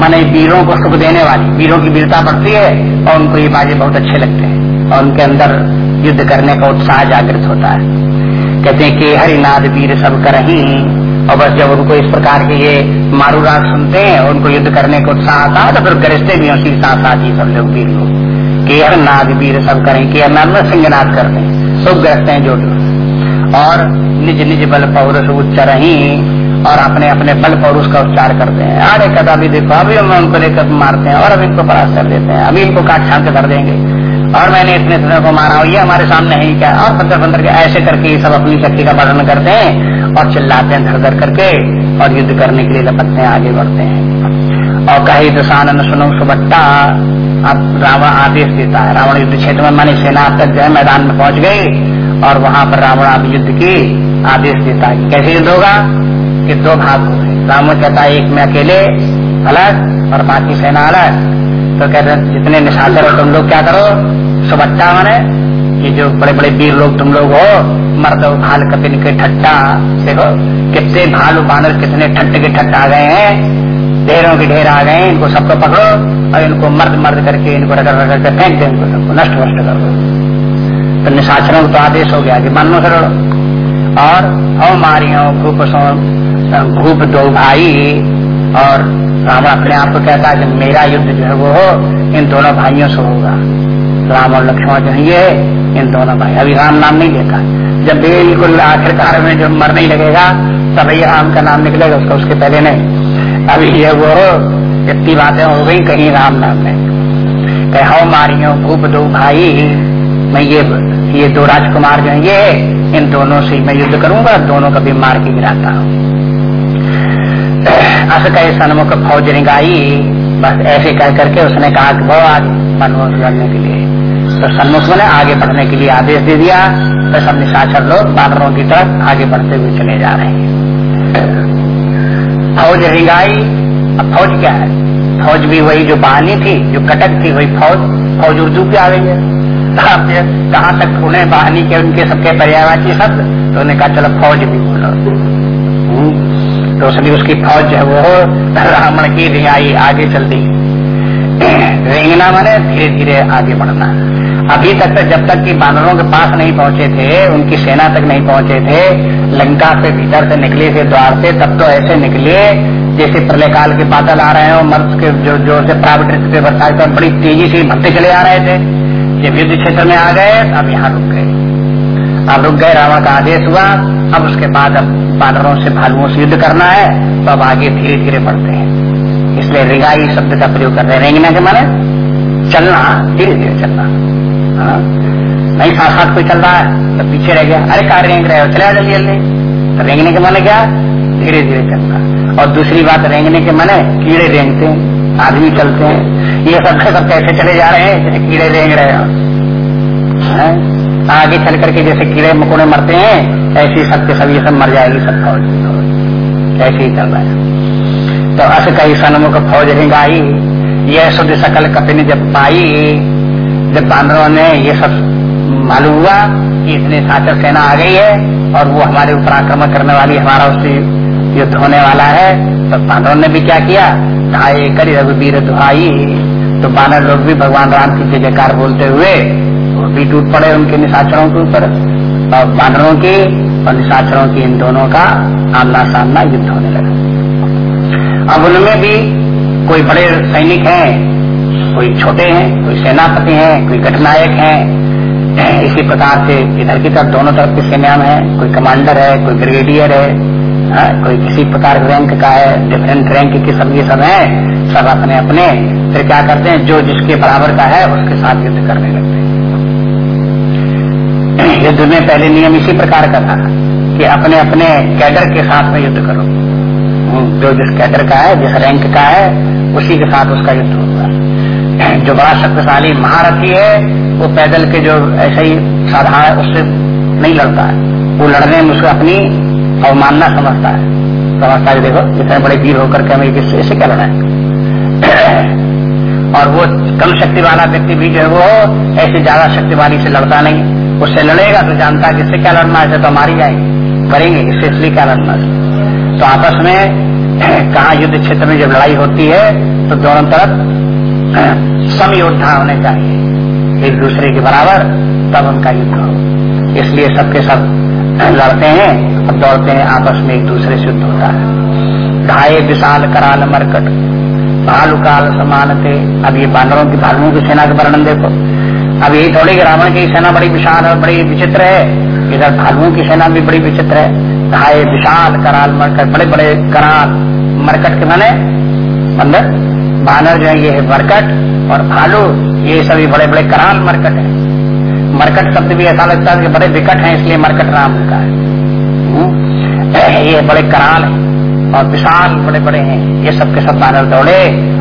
माने वीरों को सुख देने वाली, वीरों की वीरता बढ़ती है और उनको ये बाजे बहुत अच्छे लगते हैं और उनके अंदर युद्ध करने का उत्साह जागृत होता है। कहते हैं कि हरिनाद वीर सब कर ही और बस जब उनको इस प्रकार के ये मारू राग सुनते हैं और उनको युद्ध करने का उत्साह आता है तो फिर गरजते भी उसी साथ साथ ही सब लोग वीर लोग केहर नाद वीर सब करें केहर नाद में सिंहनाद करते हैं सब गरजते हैं जो और निज निज बल पौरुष उच्च ही और अपने अपने बल पर उसका उपचार करते हैं। अरे कदा भी देखो, अभी हम उनको लेकर मारते हैं और अभी इनको परास्त कर देते हैं। अभी इनको काट छाट कर देंगे। और मैंने इतने समय को मारा, ये हमारे सामने है क्या? और पंद्रह पंद्रह के ऐसे करके ये सब अपनी शक्ति का वर्णन करते हैं और चिल्लाते हैं धर धर करके और युद्ध करने के लिए लपटते हैं, आगे बढ़ते हैं। और कहे दशानन सुनो सुबट्टा अब रावण आदेश देता है। रावण युद्ध क्षेत्र में मानी सेना तक जो मैदान में पहुँच गई और वहाँ पर रावण अब युद्ध की आदेश देता है कैसे युद्ध होगा? कि दो भाग रावण कहता है, एक में अकेले, अलग, और बाकी सेना अलग। तो कहते हैं, जितने निशाचर हो, तुम लोग क्या करो? सुबट्टा माने? ये जो बड़े बड़े वीर लोग तुम लोग हो, मर्द भाल कपिन के ठट्टा देखो कितने भालू बानर, कितने ठट्ट के ठट्ट आ गए हैं? ढेरों के ढेर आ गए इनको सबको पकड़ो और इनको मर्द मर्द करके इनको रगड़ रगड़ कर फेंक दे, इनको सबको नष्ट वष्ट कर दो। तो निशाचरों को तो आदेश हो गया कि मानो सर और हौ मारियो भूप दो भाई और राम अपने आप को कहता है कि मेरा युद्ध जो है वो हो, इन दोनों भाइयों से होगा। राम और लक्ष्मण जो है, ये इन दोनों भाई। अभी राम नाम नहीं लेता। जब बिल्कुल आखिरकार में जब मरने लगेगा तब ये राम का नाम निकलेगा, उसका उसके पहले नहीं। अभी ये वो इतनी बातें हो गई कहीं राम नाम में। कहे मारियो भूप दो भाई मैं ये ये दो राजकुमार जो है, ये इन दोनों से मैं युद्ध करूँगा, दोनों का भी मार के गिराता हूँ। अस कहे सन्मुख फौज रिंगाई बस ऐसे कह करके उसने कहा कि बहुत आगे मनमोहन लड़ने के लिए। तो सन्मुख ने आगे बढ़ने के लिए आदेश दे दिया। तो सब निशाचर लोग बानरों की तरफ़ आगे बढ़ते हुए चले जा रहे हैं। फौज रिंगाई अब फौज क्या है? फौज भी वही जो बहानी थी, जो कटक थी, वही फौज फौज उर्दू पे आ गई है। कहाँ तक उन्हें बहानी के उनके सबके पर्यावाची शब्द? तो उन्हें कहा, चलो फौज भी बोलो। तो उसने उसकी फौज जो है वो रावण की रिंगाई आगे चल दी रेंगना माने धीरे धीरे आगे बढ़ना। अभी तक तो जब तक कि बानरों के पास नहीं पहुँचे थे, उनकी सेना तक नहीं पहुँचे थे, लंका से भीतर से निकले थे द्वार से, तब तो ऐसे निकले जैसे प्रलय काल के बादल आ रहे हो, मर्द के जो ज़ोर से प्राइवेट पे बरसात पर बड़ी तेज़ी से भरते चले आ रहे थे। जब युद्ध क्षेत्र में आ गए, अब यहाँ रुक गए। अब रुक गए, रावण का आदेश हुआ। अब उसके बाद अब बानरों से भालुओं से युद्ध करना है तो अब आगे धीरे धीरे बढ़ते हैं। इसलिए रिगाई शब्द का प्रयोग कर रहे हैं। रेंगना के माने? चलना धीरे धीरे चलना। हाँ? नहीं साथ साथ कोई चल रहा है तो पीछे रह गया। अरे कार रेंग रहे हो? चले जल्दी जल्दी। तो रेंगने के माने क्या? धीरे धीरे चलना। और दूसरी बात, रेंगने के माने कीड़े रेंगते हैं, आदमी चलते हैं। ये सब सब कैसे चले जा रहे हैं? कीड़े रेंग रहे हो? आगे चल करके जैसे कीड़े मकोड़े मरते हैं, ऐसे के सब ये सब मर जाएगी, सब फौज। ऐसे ही चल रहा है। तो अस कई सनमुख फौज रिंगाई यह शुद्ध सकल कपिन जब पाई, जब बानरों ने ये सब मालूम हुआ कि इतने साचर सेना आ गई है और वो हमारे ऊपर आक्रमण करने वाली, हमारा उससे युद्ध होने वाला है तो बानरों ने भी क्या किया? ढाई करी रघुवीर दुहाई तो बानर लोग भी भगवान राम की जय जयकार बोलते हुए भी टूट पड़े उनके निशाचरों के ऊपर। और बानरों की और निशाचरों की इन दोनों का आमना सामना युद्ध होने लगा। अब उनमें भी कोई बड़े सैनिक हैं कोई छोटे हैं कोई सेनापति हैं कोई घटनायक हैं। इसी प्रकार से इधर की तरफ़ दोनों तरफ़ की सेना में कोई कमांडर है कोई ब्रिगेडियर है आ, हाँ, कोई किसी प्रकार रैंक का है डिफरेंट रैंक के सब ये सब है। सब अपने अपने फिर क्या करते हैं जो जिसके बराबर का है उसके साथ युद्ध करने लगते हैं। युद्ध में पहले नियम इसी प्रकार का था कि अपने अपने कैडर के साथ में युद्ध करो। हम्म, जो जिस कैडर का है जिस रैंक का है उसी के साथ उसका युद्ध होगा। जो बड़ा शक्तिशाली महारथी है वो पैदल के जो ऐसे ही साधारण उससे नहीं लड़ता है। वो लड़ने में उसको अपनी अवमानना समझता है। समझता है देखो इतने बड़े वीर होकर के हमें ऐसे क्या लड़ा है? और वो कम शक्ति वाला व्यक्ति भी जो है वो ऐसे ज़्यादा शक्ति वाली से लड़ता नहीं। उससे लड़ेगा तो जानता है किससे क्या लड़ना है तो मारी जाएँगे। करेंगे इससे इसलिए क्या लड़ना है। तो आपस में कहा युद्ध क्षेत्र में जब लड़ाई होती है तो दोनों तरफ़ सम योद्धा होने चाहिए। एक दूसरे के बराबर, तब उनका युद्ध हो। इसलिए सबके सब लड़ते हैं और दौड़ते हैं, आपस में एक दूसरे से युद्ध होता है। ढाए विशाल कराल मरकट। भालु काल समान थे अब ये बानरों की भालुओं की सेना का वर्णन देखो। अब यही थोड़ी कि रावण की सेना बड़ी विशाल और बड़ी विचित्र है। इधर भालुओं की सेना भी बड़ी विचित्र है। ढाई विशाल कराल मरकट बड़े बड़े कराल मरकट के माने बंदर, बानर जो है, ये है मरकट और भालू, ये सभी बड़े बड़े कराल मरकट है। मरकट शब्द भी ऐसा लगता है कि बड़े विकट हैं, इसलिए मरकट नाम उनका है। हम्म। ये बड़े कराल है। और विशाल बड़े बड़े हैं। ये सब के सब बानर दौड़े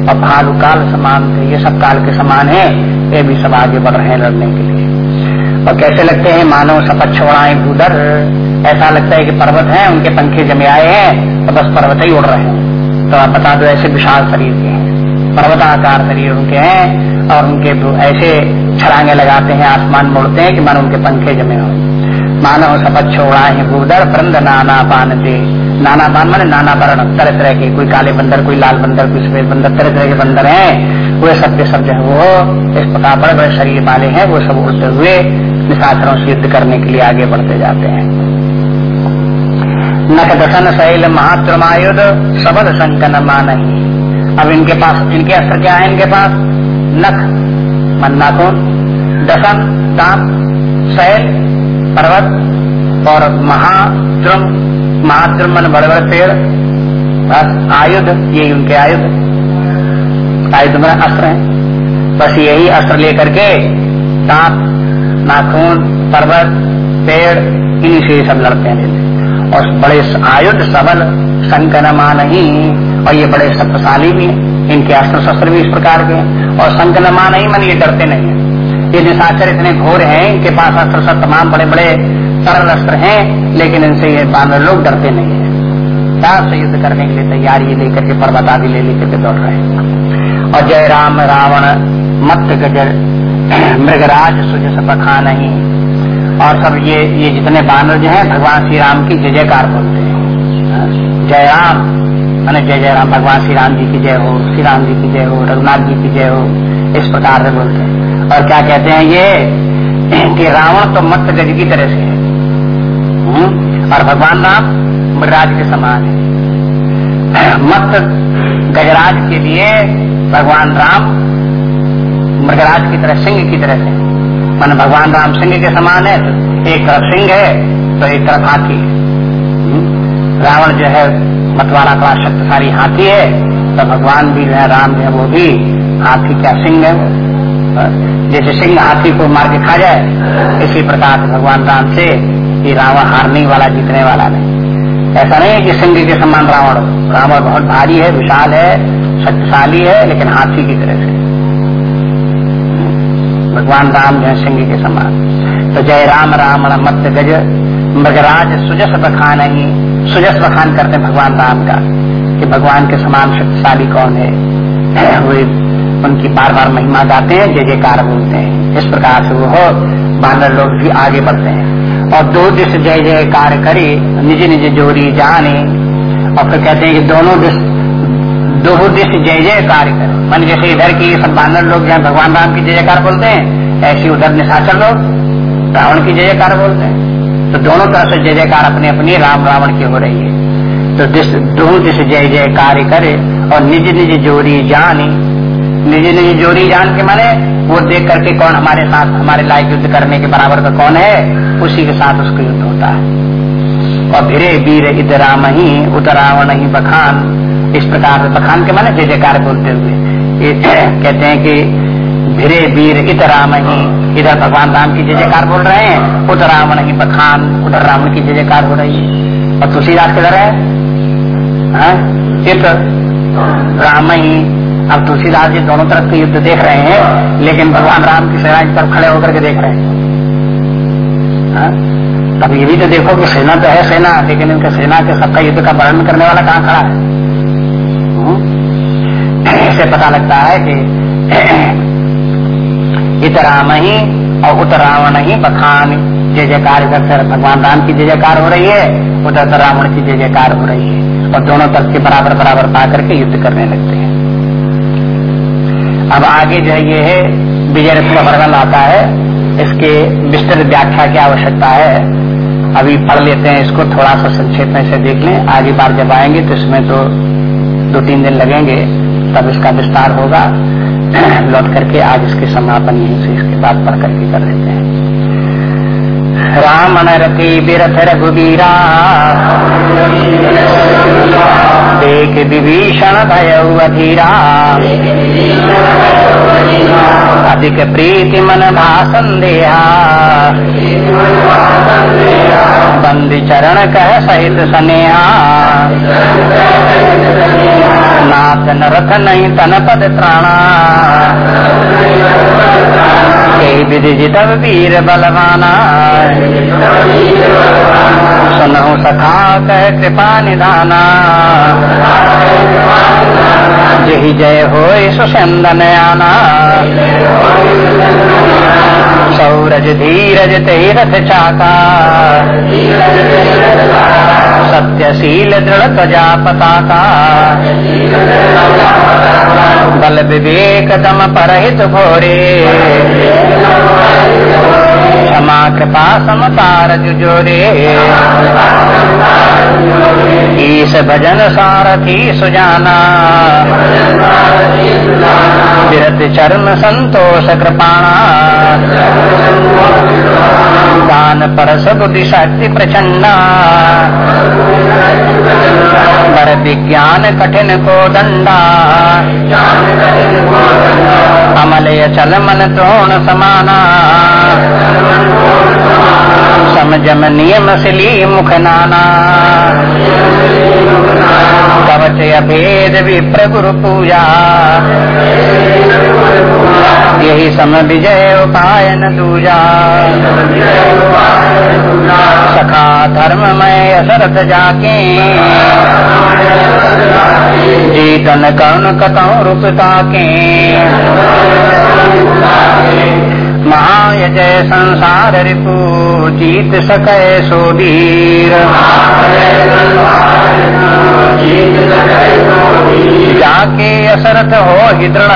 और भालू काल समान थे, ये सब काल के समान है। ये भी सब आगे बढ़ रहे हैं लड़ने के लिए। और कैसे लगते हैं मानव सपत छोड़ाए भूदर ऐसा लगता है कि पर्वत हैं, उनके पंखे जमे आए हैं तो बस पर्वत ही उड़ रहे हैं। तो आप बता दो, ऐसे विशाल शरीर के हैं। पर्वताकार शरीर उनके हैं और उनके ऐसे छलांगे लगाते हैं, आसमान मोड़ते हैं कि मानो उनके पंखे जमे हो। मानव सपत छोड़ा है भूदर वृंद नाना पान दे। नाना पान माने नाना वर्ण तरह तरह के, कोई काले बंदर, कोई लाल बंदर, कोई सफ़ेद बंदर, तरह तरह के बंदर हैं। वे सब के सब जो है वो इस प्रकार बड़े बड़े शरीर वाले हैं, वो सब उड़ते हुए निशाचरों से युद्ध करने के लिए आगे बढ़ते जाते हैं। नख दसन शैल महात्रुमायुध सबद संकन मान अब इनके पास, इनके अस्त्र क्या है इनके पास? नख। मन नाखून दसन दांत शैल, पर्वत और महाद्रुम महाद्रुम मन बड़े बड़े पेड़, बस आयुध, ये उनके आयुध। आयुध में अस्त्र है। बस यही अस्त्र लेकर के दांत नाखून, पर्वत, पेड़, इन्हीं से सब लड़ते हैं। और बड़े आयुध सबल, संकनमा ही और ये बड़े शक्तिशाली भी हैं। इनके अस्त्र शस्त्र भी इस प्रकार के हैं। और संकनमा ही मन ये डरते नहीं है। ये निशाचर इतने घोर हैं, इनके पास अस्त्र सब तमाम बड़े बड़े सरल अस्त्र हैं, लेकिन इनसे ये बानर लोग डरते नहीं है। साफ़ से युद्ध करने के लिए तैयारी लेकर के पर्वत आदि ले लेकर के दौड़ रहे हैं। और जय राम, रावण मत गजर, मृगराज सुजस पखा नहीं। और सब ये ये जितने बानर जो हैं, भगवान श्री राम की जय जयकार बोलते हैं। जय राम। मैंने जय जय राम भगवान श्री राम जी की जय हो श्री राम जी की जय हो रघुनाथ जी की जय हो इस प्रकार से बोलते हैं और क्या कहते हैं ये कि रावण तो मत गज की तरह से है? और भगवान राम मृगराज के समान है मत गजराज के लिए भगवान राम मृगराज की तरह सिंह की तरह से मान भगवान राम सिंह के समान है तो एक तरफ़ सिंह है तो एक तरफ़ हाथी हम्म? रावण जो है मतवाला का शक्तिशाली हाथी है तो भगवान भी जो है, राम जो है, वो भी। हाथी क्या सिंह है जैसे सिंह हाथी को मार के खा जाए, इसी प्रकार भगवान राम से ये रावण हारने वाला, जीतने वाला नहीं ऐसा नहीं कि सिंह के समान रावण रावण बहुत भारी है, विशाल है, शक्तिशाली है, लेकिन हाथी की तरह से। भगवान राम जो है सिंह के समान। तो जय राम, रावण मत गज, मृगराज सुजस बखान ही सुजस बखान करते भगवान राम का, कि भगवान के समान शक्तिशाली कौन है? वे उनकी बार बार महिमा गाते हैं जय जयकार बोलते हैं। इस प्रकार से वो बानर लोग भी आगे बढ़ते हैं। और दो दिश जय जयकार करे निज निज जोरी जाने। और फिर कहते हैं कि दोनों दिश दो दिश जय जयकार करे। मान जैसे इधर की सब बानर लोग जो भगवान राम की जय जयकार बोलते हैं, ऐसे उधर निशाचर लोग, रावण की जय जयकार बोलते हैं। तो दोनों तरह से जय जयकार अपनी अपनी राम रावण की हो रही है। तो दिश दोनों दिश जय जयकार करे और निज निज जोड़ी जानी, निज निज जोड़ी जान के माने वो देख करके कौन हमारे साथ, हमारे लायक युद्ध करने के बराबर का कौन है, उसी के साथ उसका युद्ध होता है। और भिरे वीर इत राम ही उतरावण ही बखान। इस प्रकार से बखान के माने जय जयकार बोलते हुए। कहते हैं कि भिरे वीर इत राम ही इधर भगवान राम की जय जयकार बोल रहे हैं, उधर रावण ही बखान, उधर रावण की जय जयकार हो रही है और तुलसीदास किधर है हाँ? इत राम ही अब तुलसीदास जी दोनों तरफ़ के युद्ध देख रहे हैं, लेकिन भगवान राम की सेना तरफ़ खड़े होकर के देख रहे हैं हाँ? तब ये भी तो देखो कि सेना तो है सेना, लेकिन इनके सेना के सबका युद्ध का वर्णन करने वाला कहाँ खड़ा है ऐसे हाँ? पता लगता है कि इत राम ही और उत रावण ही बखान। जय जयकार भगवान राम की जय जयकार हो रही है, उधर से रावण की जय जयकार हो रही है। और दोनों तरफ़ के बराबर बराबर पा करके युद्ध करने लगते हैं। अब आगे जो ये है विजय रथ का वर्णन आता है। इसके विस्तृत व्याख्या की आवश्यकता है। अभी पढ़ लेते हैं इसको थोड़ा सा संक्षेप में से देख लें। आगे बार जब आएँगे तो इसमें तो दो तीन दिन लगेंगे, तब इसका विस्तार होगा। लौट करके आज इसके समापन यहीं से इसके बाद पढ़ करके कर देते हैं। राम नरती बिरथ रघुबीरा देख विभीषण भय अधीरा। अधिक प्रीति मन भाषण देहा। बंदी चरण कह सहित सनेहा। नाथ नरथ नहीं तन पद त्राणा। विधि जितव वीर बलवाना। सुनहु सखा कह कृपा निधाना। जही जय हो सुचंदन आना सौरज धीरज तेरथ चाका सत्यशील दृढ़ त्वजा पताका। बल विवेक दम परहित घोरे। क्षमा कृपा समतार जुजोरे। ईश भजन सारथी सुजाना। विरत चर्म संतोष कृपाणा। दान परस बुद्धि शक्ति प्रचंडा पर विज्ञान कठिन को दंडा। अमलय चल मन द्रोण समाना। समझम नियम सिली मुख नाना। कवच अभेद विप्र गुरु पूजा। यही सम विजय उपायन दूजा। सखा धर्म में असरथ जाके। जीतन कर्ण कतौ रूपता के महायजय संसार रिपु जीत सकै सोधीर जाके असरथ हो ही दृढ़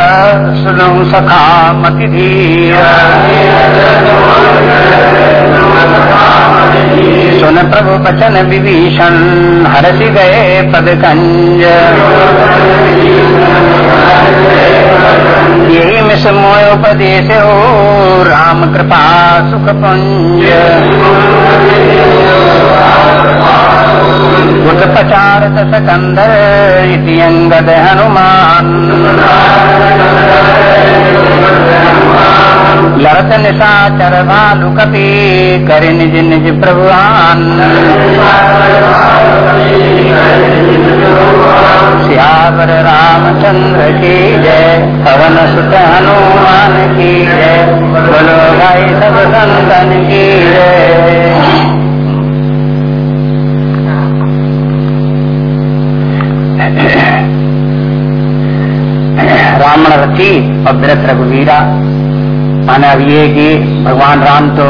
सुनु सखा मति धीर। सुन प्रभु बचन विभीषण, हरसि गए पद कंज यही मिस मोय हो राम कृपा सुख पुंज कुछ पचार दस कंधर इति अंगद हनुमान। लड़त निशाचर भालु कपि कर निज निज प्रभुआन सियावर रामचंद्र की जय, पवन सुत हनुमान की जय, बोलो भाई सब संतन की जय। रावण रथी और रघुवीरा माने अब ये कि भगवान राम तो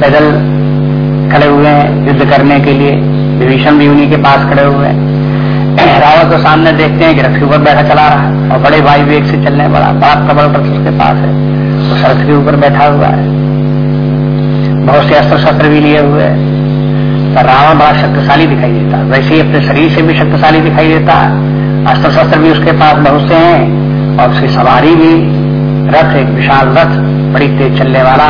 पैदल खड़े हुए हैं युद्ध करने के लिए। विभीषण भी उन्हीं के पास खड़े हुए हैं। रावण को सामने देखते हैं कि रथ के ऊपर बैठा चला रहा है और बड़े वायु वेग से चलने बड़ा बड़ा प्रबल रथ उसके पास है। उस रथ के ऊपर बैठा हुआ है। बहुत से अस्त्र शस्त्र भी लिए हुए है। तो रावण बड़ा शक्तिशाली दिखाई देता है। वैसे ही अपने शरीर से भी शक्तिशाली दिखाई देता है। अस्त्र शस्त्र भी उसके पास बहुत से हैं और उसकी सवारी भी रथ, एक विशाल रथ, बड़ी तेज चलने वाला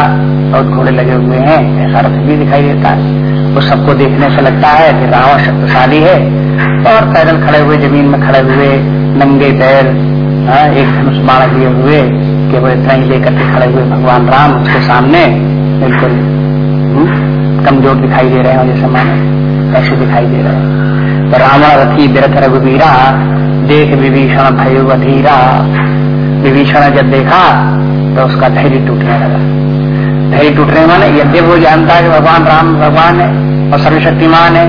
और घोड़े लगे हुए हैं, ऐसा रथ भी दिखाई देता है। वो सबको देखने से लगता है कि रावण शक्तिशाली है। और पैदल खड़े हुए, ज़मीन में खड़े हुए, नंगे पैर एक धनुष बाण लिए हुए केवल इतना ही लेकर के खड़े हुए भगवान राम उसके सामने, बिल्कुल कमज़ोर दिखाई दे रहे हैं, जैसे माने, ऐसे दिखाई दे रहे हैं। तो रावण रथी बिरथ रघुवीरा, देख विभीषण भय अधीरा। विभीषण जब देखा तो उसका धैर्य टूटने लगा। धैर्य टूटने माने यद्य वो जानता है भगवान राम भगवान है और सर्वशक्तिमान है,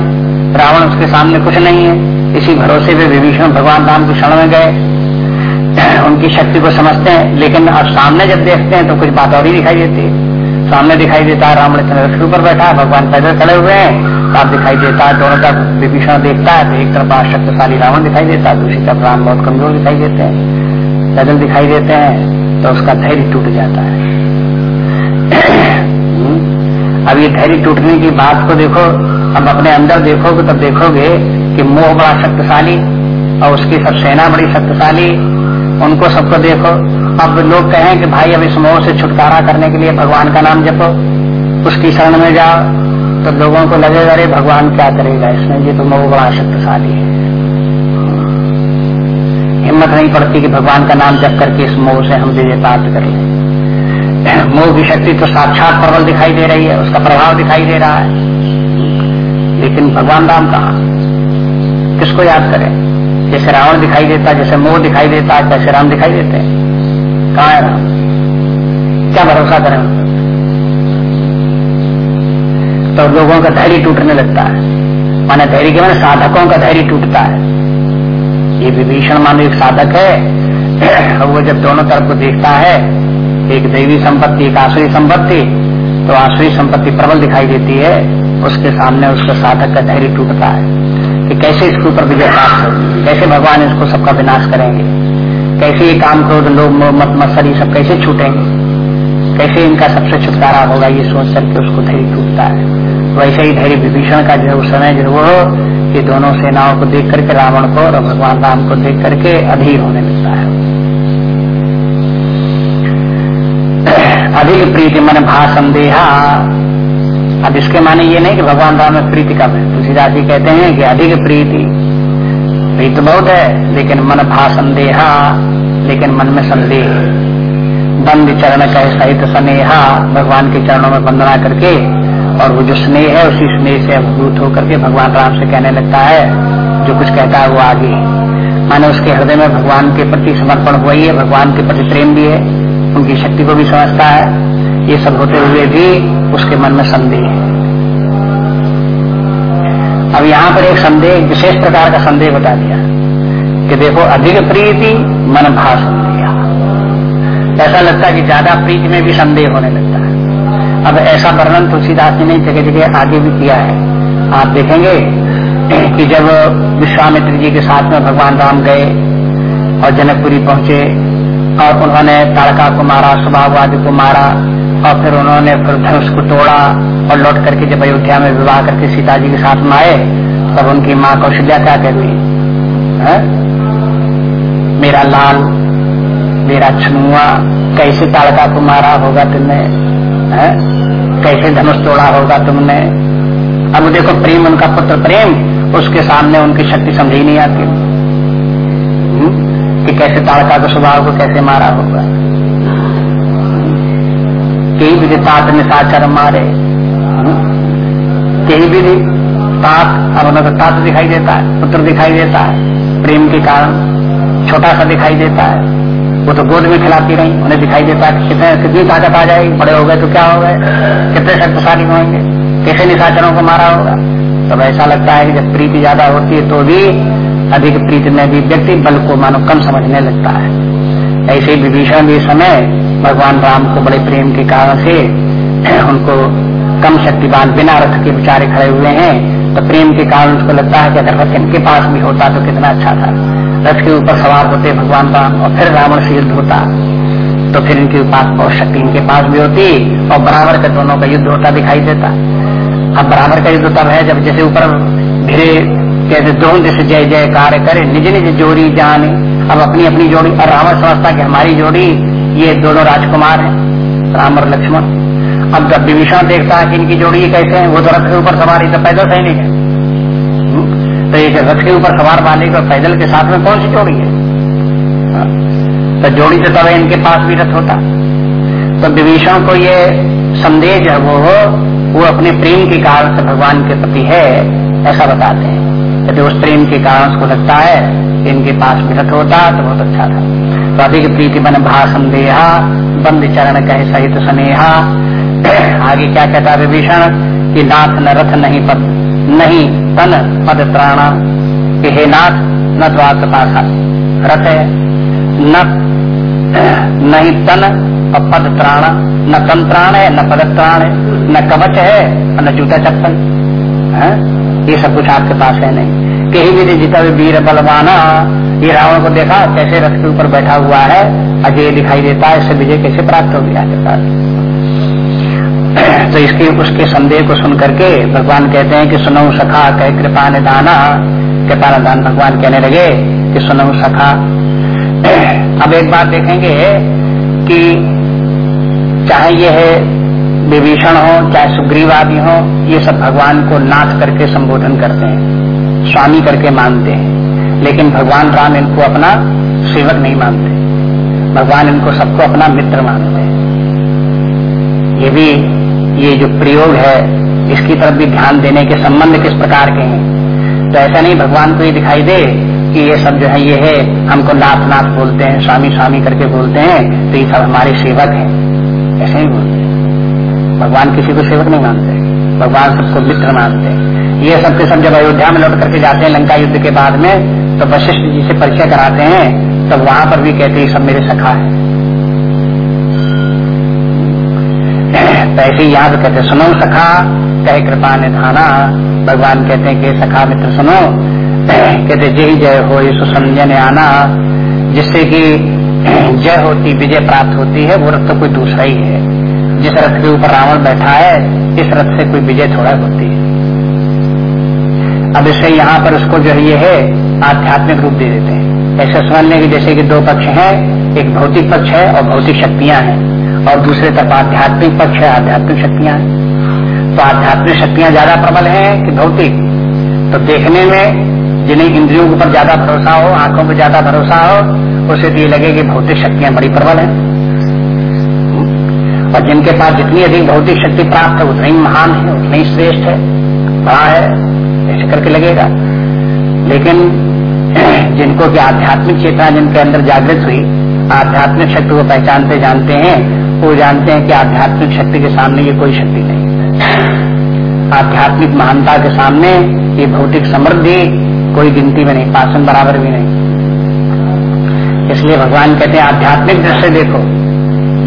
रावण उसके सामने कुछ नहीं है। इसी भरोसे पे विभीषण भगवान राम की क्षण में गए। उनकी शक्ति को समझते हैं, लेकिन अब सामने जब देखते हैं तो कुछ बात और ही दिखाई देती है। सामने दिखाई देता है राम लक्ष्मण रथ के ऊपर बैठा है, भगवान पैदल खड़े हुए हैं। साफ़ दिखाई देता है, दोनों तरफ़ विभीषण देखता है तो एक तरफ़ शक्तिशाली रावण दिखाई देता है, दूसरी तरफ़ राम बहुत कमज़ोर दिखाई देते हैं। पैदल दिखाई देते हैं तो उसका धैर्य टूट जाता है। अब ये धैर्य टूटने की बात को देखो, अब अपने अंदर देखोगे, तब देखोगे कि मोह बड़ा शक्तिशाली और उसकी सब सेना बड़ी शक्तिशाली, उनको सबको देखो। अब लोग कहें कि भाई, अब इस मोह से छुटकारा करने के लिए भगवान का नाम जपो, उसकी शरण में जाओ। तो लोगों को लगेगा, अरे, भगवान क्या करेगा इसमें? ये तो मोह बड़ा शक्तिशाली है। हिम्मत नहीं पड़ती कि भगवान का नाम जप करके इस मोह से हम विजय प्राप्त कर। ले मोह की शक्ति तो साक्षात प्रबल दिखाई दे रही है, उसका प्रभाव दिखाई दे रहा है। लेकिन भगवान राम कहा? किसको याद करें? जैसे रावण दिखाई देता, जैसे मोह दिखाई देता कैसे राम दिखाई देते हैं। कहा है राम? क्या भरोसा करें तो लोगों का धैर्य टूटने लगता है। माने धैर्य के माने साधकों का धैर्य टूटता है। ये विभीषण मानो एक साधक है। वो जब दोनों तरफ़ को देखता है, एक दैवी संपत्ति, एक आसुरी संपत्ति तो आसुरी संपत्ति प्रबल दिखाई देती है। उसके सामने उसका साधक का धैर्य टूटता है कि कैसे इसके ऊपर विजय प्राप्त कैसे भगवान इसको सबका विनाश करेंगे? कैसे ये काम क्रोध लोग मत मत्सरी सब कैसे छूटेंगे? कैसे इनका सबसे छुटकारा होगा ये सोच करके उसको धैर्य टूटता है। वैसे ही धैर्य विभीषण का जो उस समय जो वो ये दोनों सेनाओं को देख करके, रावण को और भगवान राम को देख करके अधीर होने लगता है। अधिक प्रीति मन भा संदेहा। अब इसके माने ये नहीं कि भगवान राम में प्रीति कम है। तुलसीदास जी कहते हैं कि अधिक प्रीति। प्रीत बहुत है, लेकिन मन भा संदेहा, लेकिन मन में संदेह। बंद चरण कहे सहित स्नेहा, भगवान के चरणों में वंदना करके, और वो जो स्नेह है, उसी स्नेह से अभिभूत होकर के भगवान राम से कहने लगता है, जो कुछ कहता है वो आगे। माने उसके हृदय में भगवान के प्रति समर्पण हुआ ही भगवान के प्रति प्रेम भी है, उनकी शक्ति को भी समझता है, ये सब होते हुए भी उसके मन में संदेह है। अब यहाँ पर एक संदेह विशेष प्रकार का संदेह बता दिया, कि देखो, अधिक प्रीति, मन भा संदेह ऐसा लगता है कि ज़्यादा प्रीति में भी संदेह होने लगता है। अब ऐसा वर्णन तुलसीदास जी ने जगह जगह आगे भी किया है। आप देखेंगे कि जब विश्वामित्र जी के साथ में भगवान राम गए और जनकपुरी पहुँचे और उन्होंने ताड़का को मारा, स्वभाववादी को मारा और फिर उन्होंने फिर धनुष को तोड़ा और लौट करके जब अयोध्या में विवाह करके सीता जी के साथ में आए, तब उनकी माँ कौशल्या क्या कहती मेरा लाल मेरा छनुआ कैसे ताड़का को मारा होगा तुमने है? कैसे धनुष तोड़ा होगा तुमने? अब देखो प्रेम, उनका पुत्र प्रेम, उसके सामने उनकी शक्ति समझ ही नहीं आती। कि कैसे ताड़का के स्वभाव को कैसे मारा होगा? कई विधि तात निशाचर मारे कई विधि तात अब उन्हें तो तात दिखाई देता है, पुत्र दिखाई देता है, प्रेम के कारण छोटा सा दिखाई देता है। वो तो गोद में खिलाती रही, उन्हें दिखाई देता है कितने कितनी ताकत आ जाएगी, बड़े हो गए तो क्या हो गए? कितने शक्तिशाली होंगे? कैसे निशाचरों को मारा होगा? तब ऐसा लगता है कि जब प्रीति ज़्यादा होती है तो भी अधिक प्रीति में भी व्यक्ति बल को मानो कम समझने लगता है। ऐसे ही विभीषण भी समय भगवान राम को बड़े प्रेम के कारण से उनको कम शक्तिवान बिना रथ के विचारे खड़े हुए हैं। तो प्रेम के कारण उसको लगता है कि अगर रथ इनके पास भी होता तो कितना अच्छा था। रथ के ऊपर सवार होते भगवान राम और फिर रावण से युद्ध होता तो फिर इनके पास बहुत शक्ति इनके पास भी होती और बराबर के दोनों का युद्ध होता दिखाई देता। अब बराबर का युद्ध तब है जब जैसे ऊपर भिरे कैसे दोनों जैसे जय जय कार्य करे, निज निज जोड़ी जाने। अब अपनी अपनी जोड़ी और रावण समझता की हमारी जोड़ी, ये दोनों राजकुमार है, राम और लक्ष्मण। अब जब विभीषण देखता है कि इनकी जोड़ी कैसे है, वो तो रथ के ऊपर सवार तो पैदल सही नहीं है। तो ये रथ के ऊपर सवार मालिक और पैदल के साथ में कौन सी जोड़ी है? तो जोड़ी तो तब इनके पास भी रथ होता। तो विभीषण को ये संदेह जो वो वो अपने प्रेम के कारण से भगवान के प्रति है, ऐसा बताते हैं। यदि उस प्रेम के कारण उसको लगता है इनके पास भी रथ होता तो बहुत अच्छा था। तो अधिक प्रीति बन भा संदेहा, बंद चरण कहे सहित स्नेहा। आगे क्या कहता विभीषण कि नाथ न रथ नहीं पद नहीं, तन पद त्राणा कि हे नाथ, न द्वार पास रथ है, न, नहीं तन पद त्राण न तन त्राण है, न पद त्राण है। न कवच है, और न जूता चप्पल। है? ये सब कुछ आपके पास है नहीं। कहीं भी नहीं जीता वीर बलवाना ये रावण को देखा, कैसे रथ के ऊपर बैठा हुआ है, अजय दिखाई देता है, इससे विजय कैसे प्राप्त हो गया आपके पास? तो इसके, उसके संदेह को सुन करके भगवान कहते हैं कि सुनो सखा, कह कृपा निदाना। कृपा निदान भगवान कहने लगे कि सुनो सखा। अब एक बात देखेंगे कि चाहे ये है विभीषण हो, चाहे सुग्रीव आदि हो, ये सब भगवान को नाथ करके संबोधन करते हैं, स्वामी करके मानते हैं। लेकिन भगवान राम इनको अपना सेवक नहीं मानते। भगवान इनको सबको अपना मित्र मानते हैं। ये भी ये जो प्रयोग है, इसकी तरफ़ भी ध्यान देने के संबंध किस प्रकार के हैं? तो ऐसा नहीं, भगवान को ये दिखाई दे कि ये सब जो है, ये है, हमको नाथ नाथ बोलते हैं स्वामी स्वामी करके बोलते हैं तो ये सब हमारे सेवक हैं। ऐसे ही बोलते। हैं भगवान किसी को सेवक नहीं मानते। भगवान सबको मित्र मानते हैं। ये सब के सब जब अयोध्या में लौट करके जाते हैं, लंका युद्ध के बाद में तो वशिष्ठ जी से परिचय कराते हैं, तब तो वहाँ पर भी कहते हैं सब मेरे सखा है। ऐसे पे कहते, सुनो सखा, कहे कृपा निधाना भगवान कहते हैं कि, सखा मित्र, सुनो। कहते, जय जय हो ये सुसंजन आना, जिससे कि जय होती, विजय प्राप्त होती है, वो रथ तो कोई दूसरा ही है। जिस रथ के ऊपर रावण बैठा है, इस रथ से कोई विजय थोड़ा होती है। अब इससे यहाँ पर उसको जो ये है, आध्यात्मिक रूप दे देते हैं। ऐसे समझ लें कि जैसे कि दो पक्ष हैं, एक भौतिक पक्ष है और भौतिक शक्तियाँ हैं। और दूसरे तरफ़ आध्यात्मिक पक्ष है, आध्यात्मिक शक्तियाँ। हैं तो आध्यात्मिक शक्तियाँ ज़्यादा प्रबल है कि भौतिक? तो देखने में जिन्हें इंद्रियों के ऊपर ज़्यादा भरोसा हो, आँखों पर ज़्यादा भरोसा हो, उसे तो ये लगे कि भौतिक शक्तियाँ बड़ी प्रबल है। और जिनके पास जितनी अधिक भौतिक शक्ति प्राप्त है, उतनी महान है, उतनी श्रेष्ठ है, बड़ा है ऐसे करके लगेगा। लेकिन जिनको की आध्यात्मिक चेतना जिनके अंदर जागृत हुई, आध्यात्मिक शक्ति को पहचानते जानते हैं वो जानते हैं कि आध्यात्मिक शक्ति के सामने ये कोई शक्ति नहीं आध्यात्मिक महानता के सामने ये भौतिक समृद्धि कोई गिनती में नहीं पासन बराबर भी नहीं। इसलिए भगवान कहते हैं, आध्यात्मिक दृष्टि देखो।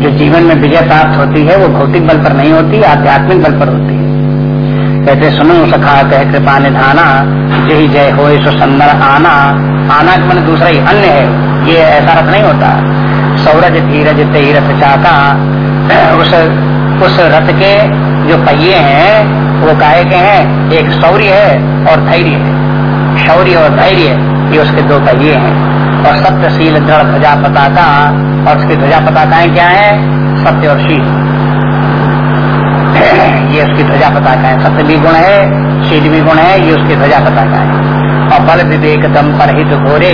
जो जीवन में विजय प्राप्त होती है, वो भौतिक बल पर नहीं होती, आध्यात्मिक बल पर होती है। कहते सुनो सखा, कह कृपा निधाना, जय जय हो सुंदर आना। आना मन दूसरा ही अन्य है। ये ऐसा रथ नहीं होता। सौरज धीरज तेरथ चाका। उस उस रथ के जो पहिए हैं, वो काहे के हैं? एक शौर्य है और धैर्य है। शौर्य और धैर्य, ये उसके दो पहिए हैं। और सत्यशील दृढ़ ध्वजा पताका और उसकी ध्वजा पताकाएँ क्या है? सत्य और शील। ये उसकी ध्वजा पताका है सत्य भी गुण है शील भी गुण है, ये उसकी ध्वजा पताका है और बल विवेक दम पर हित घोरे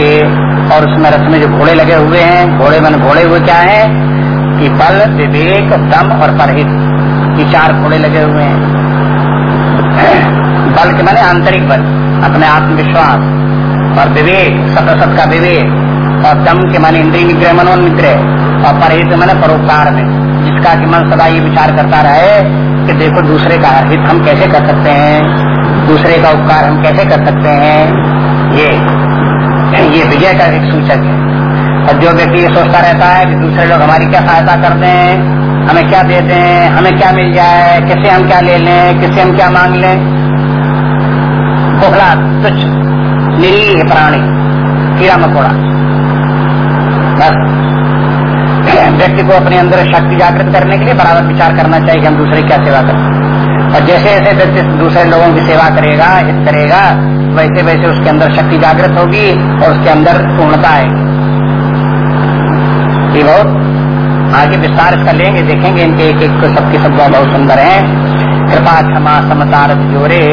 और उसमें रथ में जो घोड़े लगे हुए हैं, घोड़े मन घोड़े हुए क्या है? कि बल, विवेक, दम और परहित, ये चार घोड़े लगे हुए हैं। बल के माने आंतरिक बल, अपने आत्मविश्वास और विवेक सत सत का विवेक, और दम के माने इंद्रिय निग्रह, मनोनिग्रह, और परहित माने परोपकार में, जिसका कि मन सदा ये विचार करता रहे कि देखो दूसरे का हित हम कैसे कर सकते हैं? दूसरे का उपकार हम कैसे कर सकते हैं? ये। ये विजय का एक सूचक है। और जो व्यक्ति ये सोचता रहता है कि दूसरे लोग हमारी क्या सहायता करते हैं हमें क्या देते हैं हमें क्या मिल जाए किससे हम क्या ले लें किससे हम क्या मांग लें। खोखला तुच्छ, निरीह प्राणी, कीड़ा मकोड़ा। बस। व्यक्ति को अपने अंदर शक्ति जागृत करने के लिए बराबर विचार करना चाहिए कि हम दूसरे क्या सेवा करें। और जैसे जैसे व्यक्ति दूसरे लोगों की सेवा करेगा, हित करेगा वैसे वैसे उसके अंदर शक्ति जागृत होगी और उसके अंदर पूर्णता आएगी। ये बहुत। आगे विस्तार इसका लेंगे, देखेंगे इनके एक एक सबके सब बहुत सुंदर हैं। कृपा, क्षमा समतार जोरे,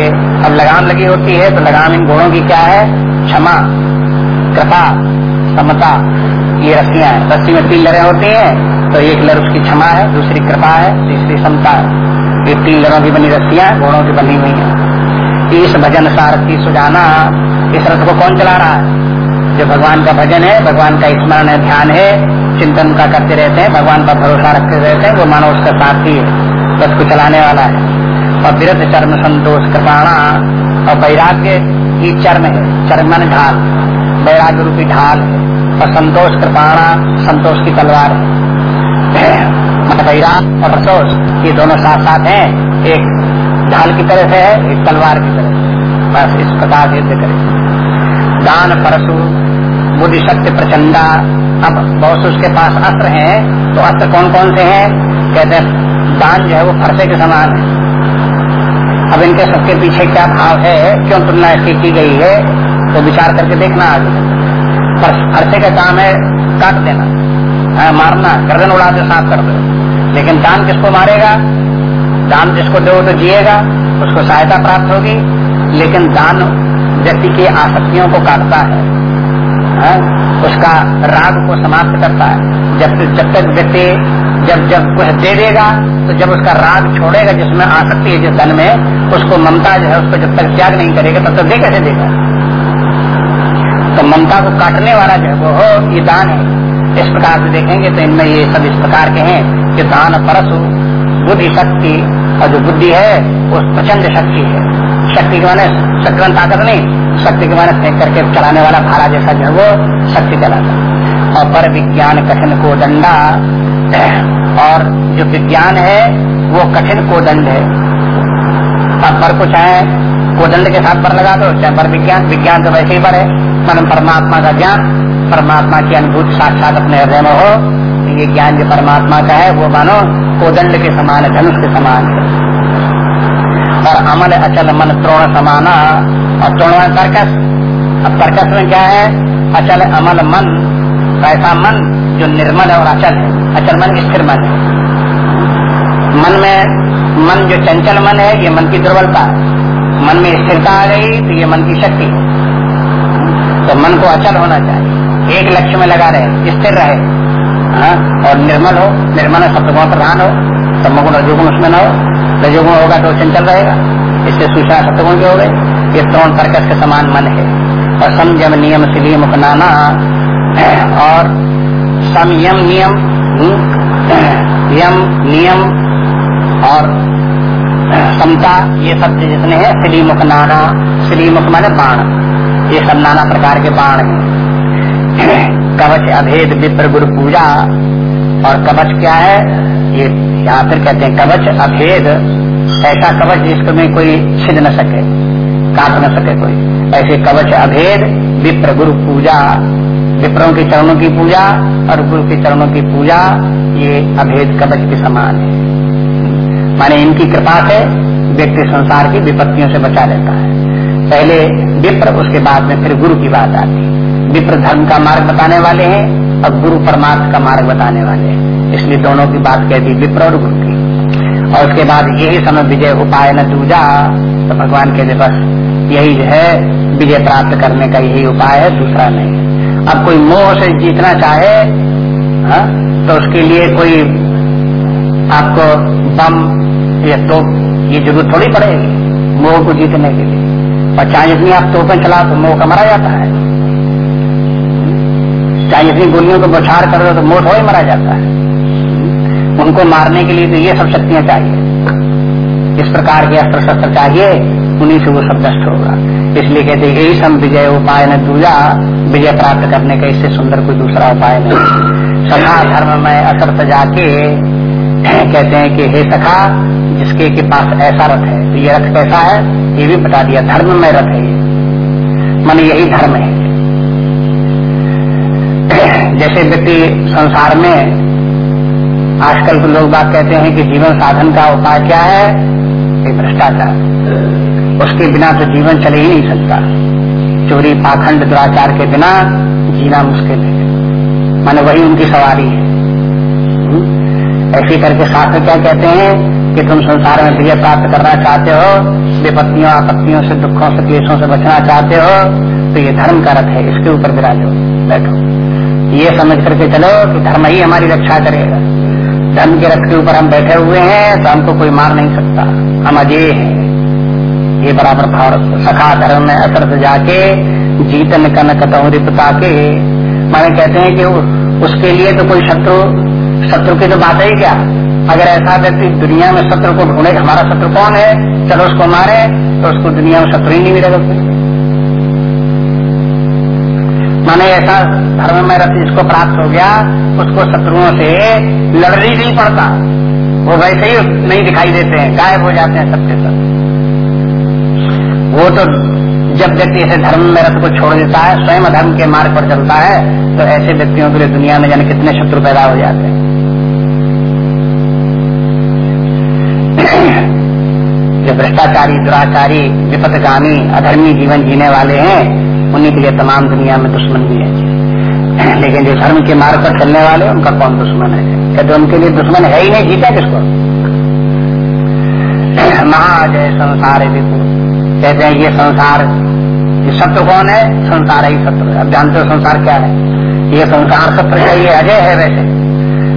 अब लगाम लगी होती है तो लगाम इन गुणों की क्या है? क्षमा, कृपा, समता, ये रस्सियाँ हैं। रस्सी में तीन लड़े होती हैं तो एक लड़ उसकी क्षमा है, दूसरी कृपा है, तीसरी समता है। ये तीन लड़ों की बनी रस्सियाँ घोड़ों की बनी हुई है। इस भजन सारथी सुजाना। इस रथ को कौन चला रहा है? जो भगवान का भजन है, भगवान का स्मरण है, ध्यान है, चिंतन का करते रहते हैं, भगवान पर भरोसा रखते रहते हैं, वो मानो उसका साथी है, रथ को चलाने वाला है। और विरत चर्म संतोष कृपाणा, और वैराग्य की चर्म है चर्म मन ढाल, वैराग्य रूपी ढाल और संतोष कृपाणा, संतोष की तलवार है। मतैरा और रसोस ये दोनों साथ साथ हैं, एक ढाल की तरह है एक तलवार की तरह बस इस प्रकार युद्ध करे। दान परशु बुद्धि शक्ति प्रचंडा। अब बहुत से उसके पास अस्त्र हैं तो अस्त्र कौन कौन से हैं? कहते हैं दान जो है वो फरसे के समान है। अब इनके सबके पीछे क्या भाव है? क्यों तुलना इसकी की गई है? तो विचार करके देखना आगे। फरसे का काम है काट देना। है, मारना गर्दन उड़ा के साफ़ कर दो। लेकिन दान किसको मारेगा? दान जिसको दो तो जिएगा उसको सहायता प्राप्त होगी लेकिन दान व्यक्ति की आसक्तियों को काटता है, है? उसका राग को समाप्त करता है। जब जब तक व्यक्ति जब जब कुछ दे देगा तो जब उसका राग छोड़ेगा जिसमें आसक्ति है जिस धन में उसको ममता जो है उसको जब तक त्याग नहीं करेगा तब तक दे कैसे देगा? तो ममता को काटने वाला जो है वो ये दान है। इस प्रकार से देखेंगे तो इनमें ये सब इस प्रकार के हैं कि दान परसु बुद्धि शक्ति और जो बुद्धि है, वो प्रचंड शक्ति है। शक्ति के माने सक्रण ताकत नहीं, शक्ति के माने फेंक करके चलाने वाला भाड़ा जैसा जो है वो शक्ति कहलाता और पर विज्ञान कठिन को दंडा, और जो विज्ञान है, वो कठिन कोदंड है। अब पर को चाहे कोदंड के साथ पर लगा दो, चाहे पर विज्ञान विज्ञान तो वैसे ही पर है। मन परमात्मा का ज्ञान, परमात्मा की अनुभूति साक्षात अपने हृदय में हो ये ज्ञान जो परमात्मा का है, वो मानो कोदंड के समान, धनुष के समान। और अमल अचल मन त्रोण समाना। और त्रोण तर्कस अब तर्कस में क्या है? अचल अमल मन। ऐसा मन जो निर्मल और अचल है। अचल मन स्थिर मन है। मन में, मन जो चंचल मन है, ये मन की दुर्बलता मन में स्थिरता आ गई तो ये मन की शक्ति तो मन को अचल होना चाहिए। एक लक्ष्य में लगा रहे, स्थिर रहे। हा? और निर्मल हो, निर्मल सप्तगुण प्रधान हो सप्तगुण रजोगुण उसमें न हो रजोगुण होगा तो चंचल रहेगा। इससे सूचना सप्तगुण के हो गए ये त्रोण तर्कस के समान मन है। और संयम नियम सिलीम अपनाना और संयम नियम यम नियम, और समता, ये सब जितने हैं श्रीमुख नाना श्रीमुख माने बाण। ये सब नाना प्रकार के बाण हैं। कवच अभेद विप्र गुरु पूजा। और कवच क्या है? ये यहाँ फिर कहते हैं, कवच अभेद। ऐसा कवच जिसको में कोई छिद न सके, काट न सके कोई। ऐसे कवच अभेद, विप्र गुरु पूजा। विप्रों के चरणों की पूजा और गुरु के चरणों की पूजा, ये अभेद कवच के समान है। माने इनकी कृपा से व्यक्ति संसार की विपत्तियों से बचा लेता है। पहले विप्र, उसके बाद में फिर गुरु की बात आती विप्र धर्म का मार्ग बताने वाले हैं और गुरु परमार्थ का मार्ग बताने वाले हैं। इसलिए दोनों की बात कहती विप्र और गुरु की। और उसके बाद यही समय विजय उपाय न दूजा तो भगवान कहते बस यही जो है, विजय प्राप्त करने का यही उपाय है, दूसरा नहीं। अब कोई मोह से जीतना चाहे, हा? तो उसके लिए कोई आपको बम या तो ये ज़रूरत थोड़ी पड़ेगी, मोह को जीतने के लिए। और चाहे जितनी आप तोपें चला तो मोह का मरा जाता है। चाहे जितनी गोलियों को बौछार कर दो तो मोह ही मरा जाता है। उनको मारने के लिए तो ये सब शक्तियाँ चाहिए। इस प्रकार के अस्त्र शस्त्र चाहिए, उन्हीं से वो सब नष्ट होगा। इसलिए कहते हैं, यही सम विजय उपाय न दूजा, विजय प्राप्त करने का इससे सुंदर कोई दूसरा उपाय नहीं। सखा धर्म में असर जाके, कहते हैं कि, हे सखा, जिसके के पास ऐसा रथ है तो ये रथ कैसा है? ये भी बता दिया, धर्म में रथ है ये। मन यही धर्म है। जैसे व्यक्ति संसार में आजकल के लोग बात कहते हैं कि जीवन साधन का उपाय क्या है? भ्रष्टाचार। उसके बिना तो जीवन चले ही नहीं सकता। चोरी, पाखंड, दुराचार के बिना जीना मुश्किल है। माने वही उनकी सवारी है। ऐसे करके शास्त्र क्या कहते हैं कि तुम संसार में विजय प्राप्त करना चाहते हो, विपत्तियों, आपत्तियों से, दुखों से, क्लेशों से बचना चाहते हो तो ये धर्म का रथ है। इसके ऊपर विराजो। बैठो। ये समझ करके चलो कि धर्म ही हमारी रक्षा करेगा। धर्म के रथ के ऊपर हम बैठे हुए हैं तो हमको कोई मार नहीं सकता। हम अजय हैं। ये बराबर भाव सखा धर्म में असर जाके जीतन कन कतौरी पिता के माने कहते हैं कि उसके लिए तो कोई शत्रु शत्रु की तो बात ही क्या? अगर ऐसा व्यक्ति दुनिया में शत्रु को ढूंढे, हमारा शत्रु कौन है? चलो उसको मारे तो उसको दुनिया में शत्रु ही नहीं मिलेगा माने ऐसा धर्म में रथ जिसको प्राप्त हो गया, उसको शत्रुओं से लड़नी नहीं पड़ता। वो वैसे ही नहीं दिखाई देते हैं, गायब हो जाते हैं सबके सब। वो तो जब व्यक्ति ऐसे धर्म में रथ को छोड़ देता है, स्वयं धर्म के मार्ग पर चलता है तो ऐसे व्यक्तियों के लिए दुनिया में जाने कितने शत्रु पैदा हो जाते हैं। जो भ्रष्टाचारी, दुराचारी विपदगामी अधर्मी जीवन जीने वाले हैं उन्हीं के लिए तमाम दुनिया में दुश्मन भी है लेकिन जो धर्म के मार्ग पर चलने वाले उनका कौन दुश्मन है? कहते उनके लिए दुश्मन है ही नहीं, जीता किसको? महाजय संसार विपुल कहते हैं, ये संसार, ये शत्रु कौन है? संसार ही शत्रु अब जानते हो संसार क्या है? ये संसार शत्रु है ये अजय है वैसे।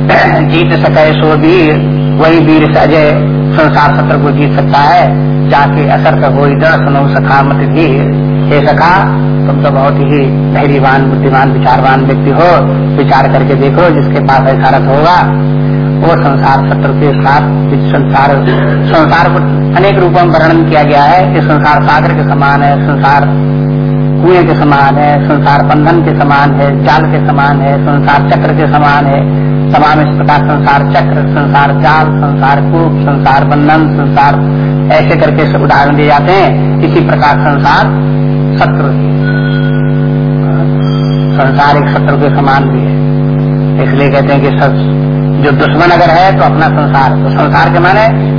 जीत सके सो वीर, वही वीर से अजय संसार शत्रु को जीत सकता है। जाके असर का कोई दर सुनो सखा मत धीर हे सखा तुम तो बहुत ही धैर्यवान, बुद्धिमान, विचारवान व्यक्ति हो। विचार करके देखो, जिसके पास ऐसा रथ होगा, वो संसार सत्र के साथ संसार संसार को अनेक रूपों में वर्णन किया गया है। कि संसार सागर के समान है, संसार कुएँ के समान है, संसार बंधन के समान है, जाल के समान है, संसार चक्र के समान है। तमाम इस प्रकार संसार चक्र, संसार जाल, संसार कूप, संसार बंधन, संसार ऐसे करके उदाहरण दिए जाते हैं। इसी प्रकार संसार शत्रु। संसार एक शत्रु के समान भी है। इसलिए कहते हैं कि सब जो दुश्मन अगर है तो अपना संसार। तो संसार के माने